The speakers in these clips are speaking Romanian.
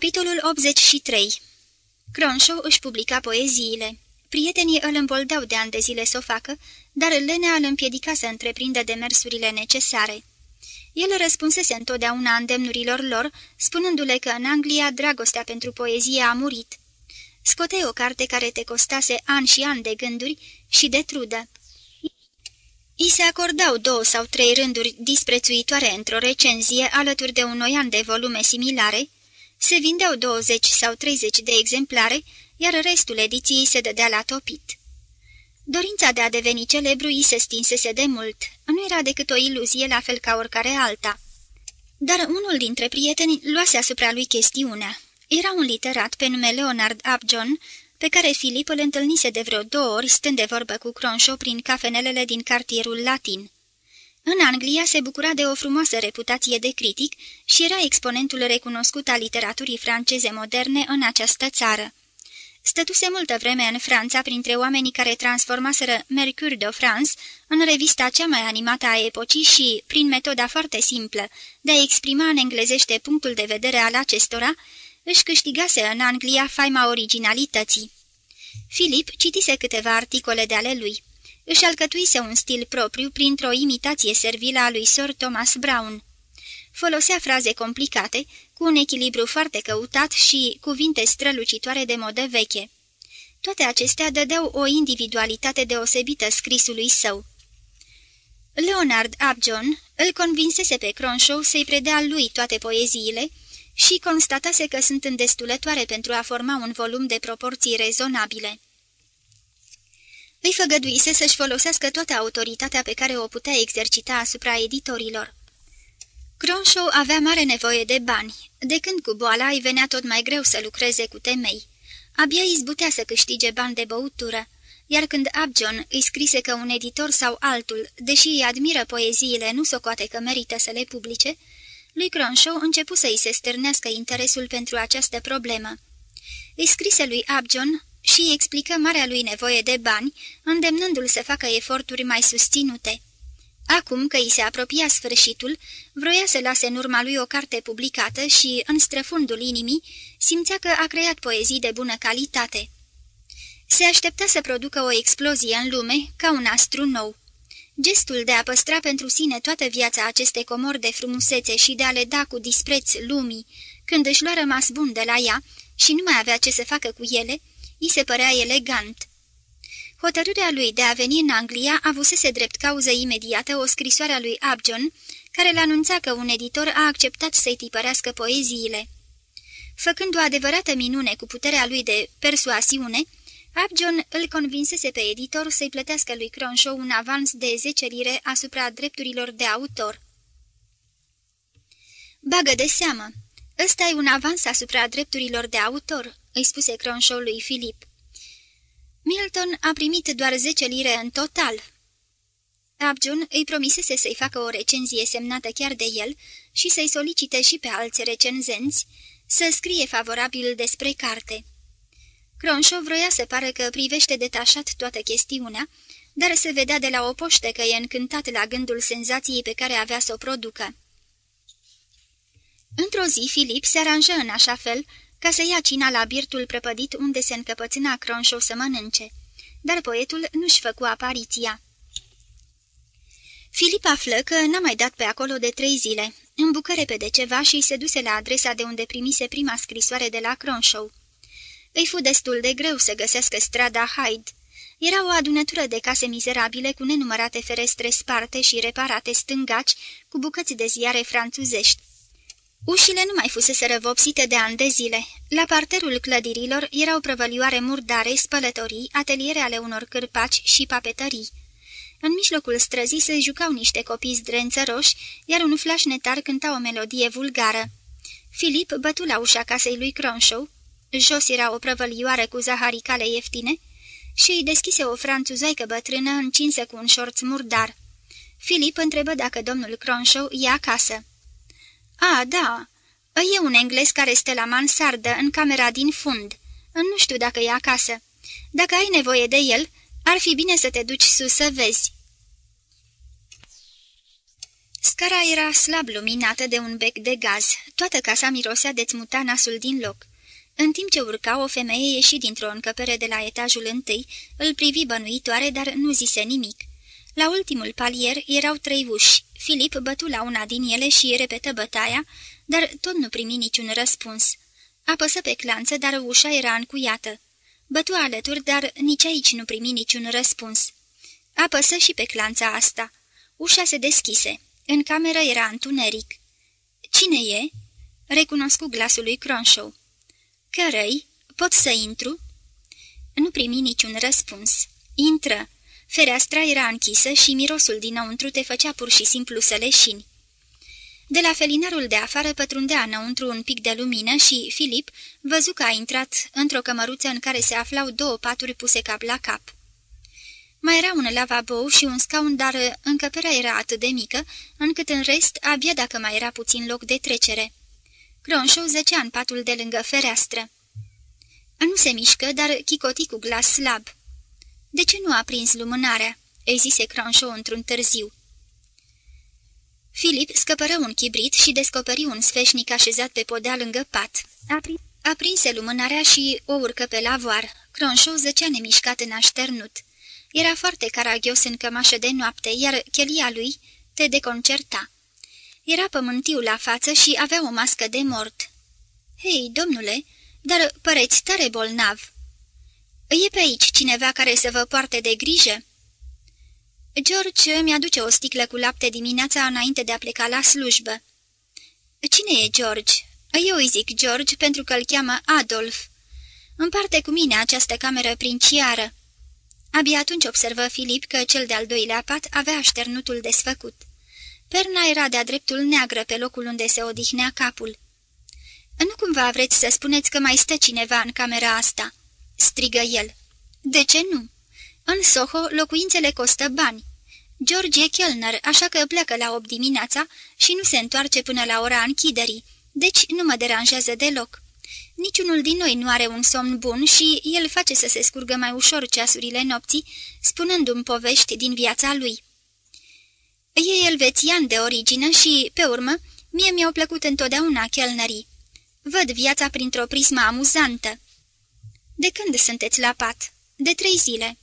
Capitolul 83 Cronshaw își publica poeziile. Prietenii îl îmboldau de ani de zile să o facă, dar lenea îl împiedica să întreprindă demersurile necesare. El răspunsese întotdeauna îndemnurilor lor, spunându-le că în Anglia dragostea pentru poezie a murit. Scoteai o carte care te costase ani și ani de gânduri și de trudă. I se acordau două sau trei rânduri disprețuitoare într-o recenzie alături de un oian de volume similare, se vindeau 20 sau 30 de exemplare, iar restul ediției se dădea la topit. Dorința de a deveni celebru îi se stinsese de mult, nu era decât o iluzie la fel ca oricare alta. Dar unul dintre prieteni luase asupra lui chestiunea. Era un literat pe nume Leonard Upjohn, pe care Filip îl întâlnise de vreo două ori stând de vorbă cu Cronshaw prin cafenelele din cartierul latin. În Anglia se bucura de o frumoasă reputație de critic și era exponentul recunoscut al literaturii franceze moderne în această țară. Stătuse multă vreme în Franța printre oamenii care transformaseră Mercure de France în revista cea mai animată a epocii și, prin metoda foarte simplă de a exprima în englezește punctul de vedere al acestora, își câștigase în Anglia faima originalității. Filip citise câteva articole de ale lui își alcătuise un stil propriu printr-o imitație servilă a lui Sir Thomas Brown. Folosea fraze complicate, cu un echilibru foarte căutat și cuvinte strălucitoare de modă veche. Toate acestea dădeau o individualitate deosebită scrisului său. Leonard Upjohn îl convinsese pe Cronshaw să-i predea lui toate poeziile și constatase că sunt îndestulătoare pentru a forma un volum de proporții rezonabile îi făgăduise să-și folosească toată autoritatea pe care o putea exercita asupra editorilor. Cronshaw avea mare nevoie de bani. De când cu boala îi venea tot mai greu să lucreze cu temei. Abia izbutea să câștige bani de băutură, iar când Abjon îi scrise că un editor sau altul, deși îi admiră poeziile, nu socoate că merită să le publice, lui Cronshaw începu să îi se stârnească interesul pentru această problemă. Îi scrise lui Abjon și explică marea lui nevoie de bani, îndemnându-l să facă eforturi mai susținute. Acum că îi se apropia sfârșitul, vroia să lase în urma lui o carte publicată și, în străfundul inimii, simțea că a creat poezii de bună calitate. Se aștepta să producă o explozie în lume, ca un astru nou. Gestul de a păstra pentru sine toată viața aceste comori de frumusețe și de a le da cu dispreț lumii, când își lua rămas bun de la ea și nu mai avea ce să facă cu ele, îi se părea elegant. Hotărârea lui de a veni în Anglia avusese drept cauză imediată o scrisoare a lui Abjon, care l-anunța că un editor a acceptat să-i tipărească poeziile. Făcând o adevărată minune cu puterea lui de persoasiune, Abjon îl convinsese pe editor să-i plătească lui Cronshaw un avans de 10 lire asupra drepturilor de autor. Bagă de seamă! Ăsta e un avans asupra drepturilor de autor," îi spuse Cronshaw lui Filip. Milton a primit doar zece lire în total." Abjun îi promisese să-i facă o recenzie semnată chiar de el și să-i solicite și pe alți recenzenți să scrie favorabil despre carte. Cronshaw vroia să pară că privește detașat toată chestiunea, dar se vedea de la o poște că e încântat la gândul senzației pe care avea să o producă. Într-o zi, Filip se aranjă în așa fel ca să ia cina la birtul prăpădit unde se încăpățâna Cronșo să mănânce, dar poetul nu-și făcu apariția. Filip află că n-a mai dat pe acolo de trei zile, îmbucă repede ceva și se duse la adresa de unde primise prima scrisoare de la Cronshaw. Îi fu destul de greu să găsească strada Hyde. Era o adunătură de case mizerabile cu nenumărate ferestre sparte și reparate stângaci cu bucăți de ziare franțuzești. Ușile nu mai fusese răvopsite de ani de zile. La parterul clădirilor erau prăvălioare murdare, spălătorii, ateliere ale unor cârpaci și papetării. În mijlocul străzii se jucau niște copii zdrențăroși, iar un flașnetar cânta o melodie vulgară. Filip bătu la ușa casei lui Cronshaw. Jos era o prăvălioară cu zaharicale ieftine și îi deschise o franțuzaică bătrână încinsă cu un șorț murdar. Filip întrebă dacă domnul Cronshaw e acasă. A, da, e un englez care stă la mansardă, în camera din fund. Nu știu dacă e acasă. Dacă ai nevoie de el, ar fi bine să te duci sus să vezi." Scara era slab luminată de un bec de gaz, toată casa mirosea de muta nasul din loc. În timp ce urca, o femeie ieși dintr-o încăpere de la etajul întâi, îl privi bănuitoare, dar nu zise nimic. La ultimul palier erau trei uși. Filip bătu la una din ele și repetă bătaia, dar tot nu primi niciun răspuns. Apăsă pe clanță, dar ușa era încuiată. Bătu alături, dar nici aici nu primi niciun răspuns. Apăsă și pe clanța asta. Ușa se deschise. În cameră era întuneric. Cine e?" Recunoscu glasul lui Cronshaw. Cărăi, pot să intru?" Nu primi niciun răspuns. Intră. Fereastra era închisă și mirosul dinăuntru te făcea pur și simplu să leșini. De la felinarul de afară pătrundea înăuntru un pic de lumină și Filip văzu că a intrat într-o cămăruță în care se aflau două paturi puse cap la cap. Mai era un lavabou și un scaun, dar încăperea era atât de mică, încât în rest abia dacă mai era puțin loc de trecere. Cronșou zăcea în patul de lângă fereastră. Nu se mișcă, dar chicoti cu glas slab. De ce nu a prins lumânarea?" îi zise Cronșou într-un târziu. Filip scăpără un chibrit și descoperi un sfeșnic așezat pe podea lângă pat. Aprinse lumânarea și o urcă pe lavoar. Cronșou zăcea nemișcat în așternut. Era foarte caragios în cămașă de noapte, iar chelia lui te deconcerta. Era pământiu la față și avea o mască de mort. Hei, domnule, dar păreți tare bolnav." E pe aici cineva care să vă poarte de grijă?" George mi-aduce o sticlă cu lapte dimineața înainte de a pleca la slujbă." Cine e George?" Eu îi zic George pentru că îl cheamă Adolf. Împarte cu mine această cameră princiară." Abia atunci observă Filip că cel de-al doilea pat avea așternutul desfăcut. Perna era de-a dreptul neagră pe locul unde se odihnea capul. Nu cumva vreți să spuneți că mai stă cineva în camera asta?" Strigă el. De ce nu? În Soho locuințele costă bani. George e chelner, așa că pleacă la 8 dimineața și nu se întoarce până la ora închiderii, deci nu mă deranjează deloc. Niciunul din noi nu are un somn bun și el face să se scurgă mai ușor ceasurile nopții, spunându-mi povești din viața lui. E elvețian de origine și, pe urmă, mie mi-au plăcut întotdeauna chelnerii. Văd viața printr-o prismă amuzantă. De când sunteți la pat? De trei zile.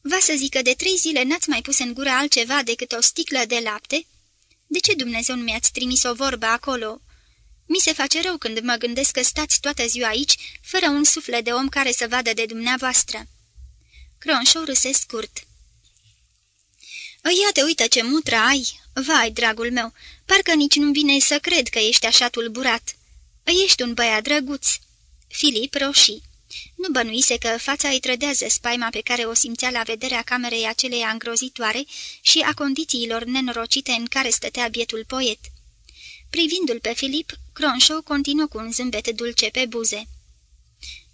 Va să zică de trei zile n-ați mai pus în gură altceva decât o sticlă de lapte? De ce Dumnezeu nu mi-ați trimis o vorbă acolo? Mi se face rău când mă gândesc că stați toată ziua aici, fără un suflet de om care să vadă de dumneavoastră." Cronșou râse scurt. Ia te uită ce mutră ai! Vai, dragul meu, parcă nici nu vine să cred că ești așa tulburat. Ești un băiat drăguț." Filip roșii. Nu bănuise că fața îi trădează spaima pe care o simțea la vederea camerei aceleia îngrozitoare și a condițiilor nenorocite în care stătea bietul poet. Privindu-l pe Filip, Cronshaw continuă cu un zâmbet dulce pe buze.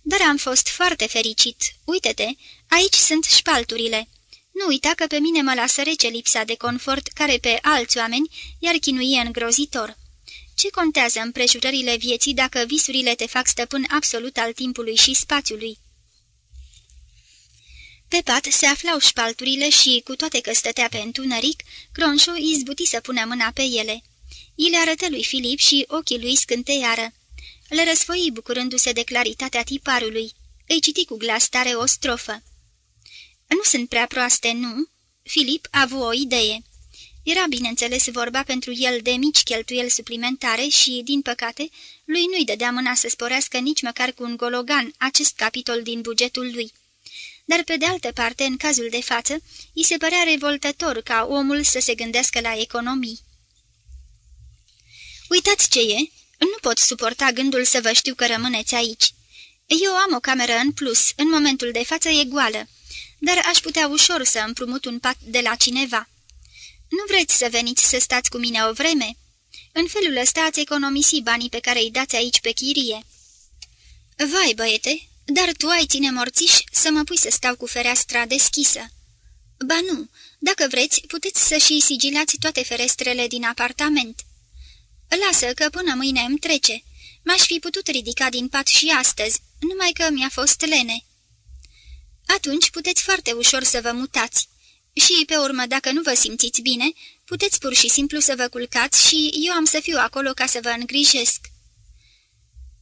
Dar am fost foarte fericit. Uite-te, aici sunt șpalturile. Nu uita că pe mine mă lasă rece lipsa de confort care pe alți oameni i-ar chinuie îngrozitor. Ce contează împrejurările vieții dacă visurile te fac stăpân absolut al timpului și spațiului? Pe pat se aflau șpalturile și, cu toate că stătea pe întuneric, Cronșo izbuti să pună mâna pe ele. I le arătă lui Filip și ochii lui scânteiară. Le răsfoi bucurându-se de claritatea tiparului. Îi citi cu glas tare o strofă. Nu sunt prea proaste, nu?" Filip a avut o idee. Era, bineînțeles, vorba pentru el de mici cheltuieli suplimentare și, din păcate, lui nu-i dădea mâna să sporească nici măcar cu un gologan acest capitol din bugetul lui. Dar, pe de altă parte, în cazul de față, îi se părea revoltător ca omul să se gândească la economii. Uitați ce e! Nu pot suporta gândul să vă știu că rămâneți aici. Eu am o cameră în plus, în momentul de față e goală, dar aș putea ușor să împrumut un pat de la cineva." Nu vreți să veniți să stați cu mine o vreme? În felul ăsta ați economisi banii pe care îi dați aici pe chirie." Vai, băiete, dar tu ai ține morțiș să mă pui să stau cu fereastra deschisă." Ba nu, dacă vreți, puteți să și sigilați toate ferestrele din apartament." Lasă că până mâine îmi trece. M-aș fi putut ridica din pat și astăzi, numai că mi-a fost lene." Atunci puteți foarte ușor să vă mutați. Și, pe urmă, dacă nu vă simțiți bine, Puteți pur și simplu să vă culcați și eu am să fiu acolo ca să vă îngrijesc."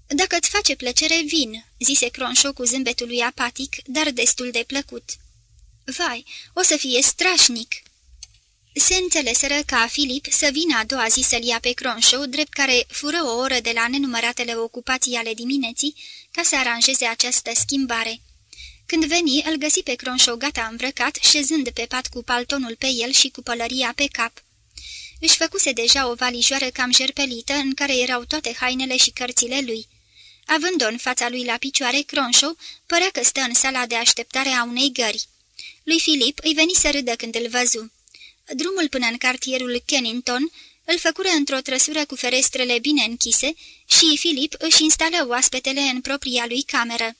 Dacă îți face plăcere, vin," zise Cronșo cu zâmbetul lui apatic, dar destul de plăcut. Vai, o să fie strașnic!" Se înțeleseră ca Filip să vină a doua zi să-l ia pe Cronșou, drept care fură o oră de la nenumăratele ocupații ale dimineții ca să aranjeze această schimbare. Când veni, îl găsi pe Cronșou gata îmbrăcat, șezând pe pat cu paltonul pe el și cu pălăria pe cap. Își făcuse deja o valijoară cam jerpelită, în care erau toate hainele și cărțile lui. Având-o în fața lui la picioare, Cronșou părea că stă în sala de așteptare a unei gări. Lui Filip îi veni să râdă când îl văzu. Drumul până în cartierul Kennington îl făcură într-o trăsură cu ferestrele bine închise și Filip își instală oaspetele în propria lui cameră.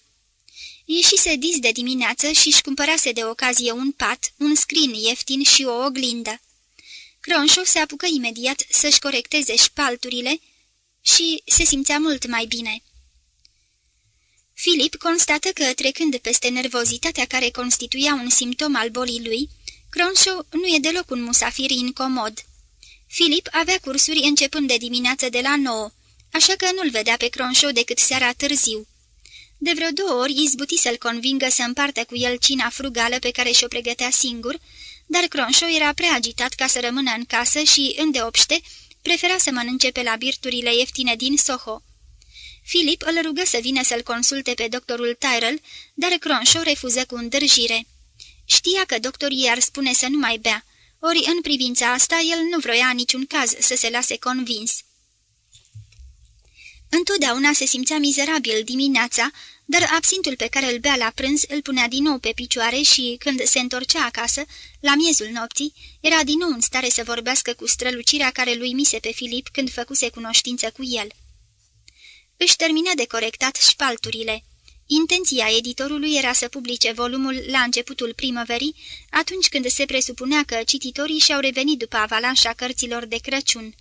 Ieșise dis de dimineață și își cumpărase de ocazie un pat, un scrin ieftin și o oglindă. Cronșov se apucă imediat să-și corecteze șpalturile și se simțea mult mai bine. Filip constată că, trecând peste nervozitatea care constituia un simptom al bolii lui, Cronshaw nu e deloc un musafir incomod. Filip avea cursuri începând de dimineață de la nouă, așa că nu-l vedea pe Cronshaw decât seara târziu. De vreo două ori izbuti să-l convingă să împartă cu el cina frugală pe care și-o pregătea singur, dar Cronshaw era prea agitat ca să rămână în casă și, îndeopște, prefera să mănânce pe la birturile ieftine din Soho. Filip îl rugă să vină să-l consulte pe doctorul Tyrell, dar Cronshaw refuză cu îndârjire. Știa că doctorii ar spune să nu mai bea, ori în privința asta el nu vroia niciun caz să se lase convins. Întotdeauna se simțea mizerabil dimineața, dar absintul pe care îl bea la prânz îl punea din nou pe picioare și, când se întorcea acasă, la miezul nopții, era din nou în stare să vorbească cu strălucirea care lui mise pe Filip când făcuse cunoștință cu el. Își termina de corectat șpalturile. Intenția editorului era să publice volumul la începutul primăverii, atunci când se presupunea că cititorii și-au revenit după avalanșa cărților de Crăciun.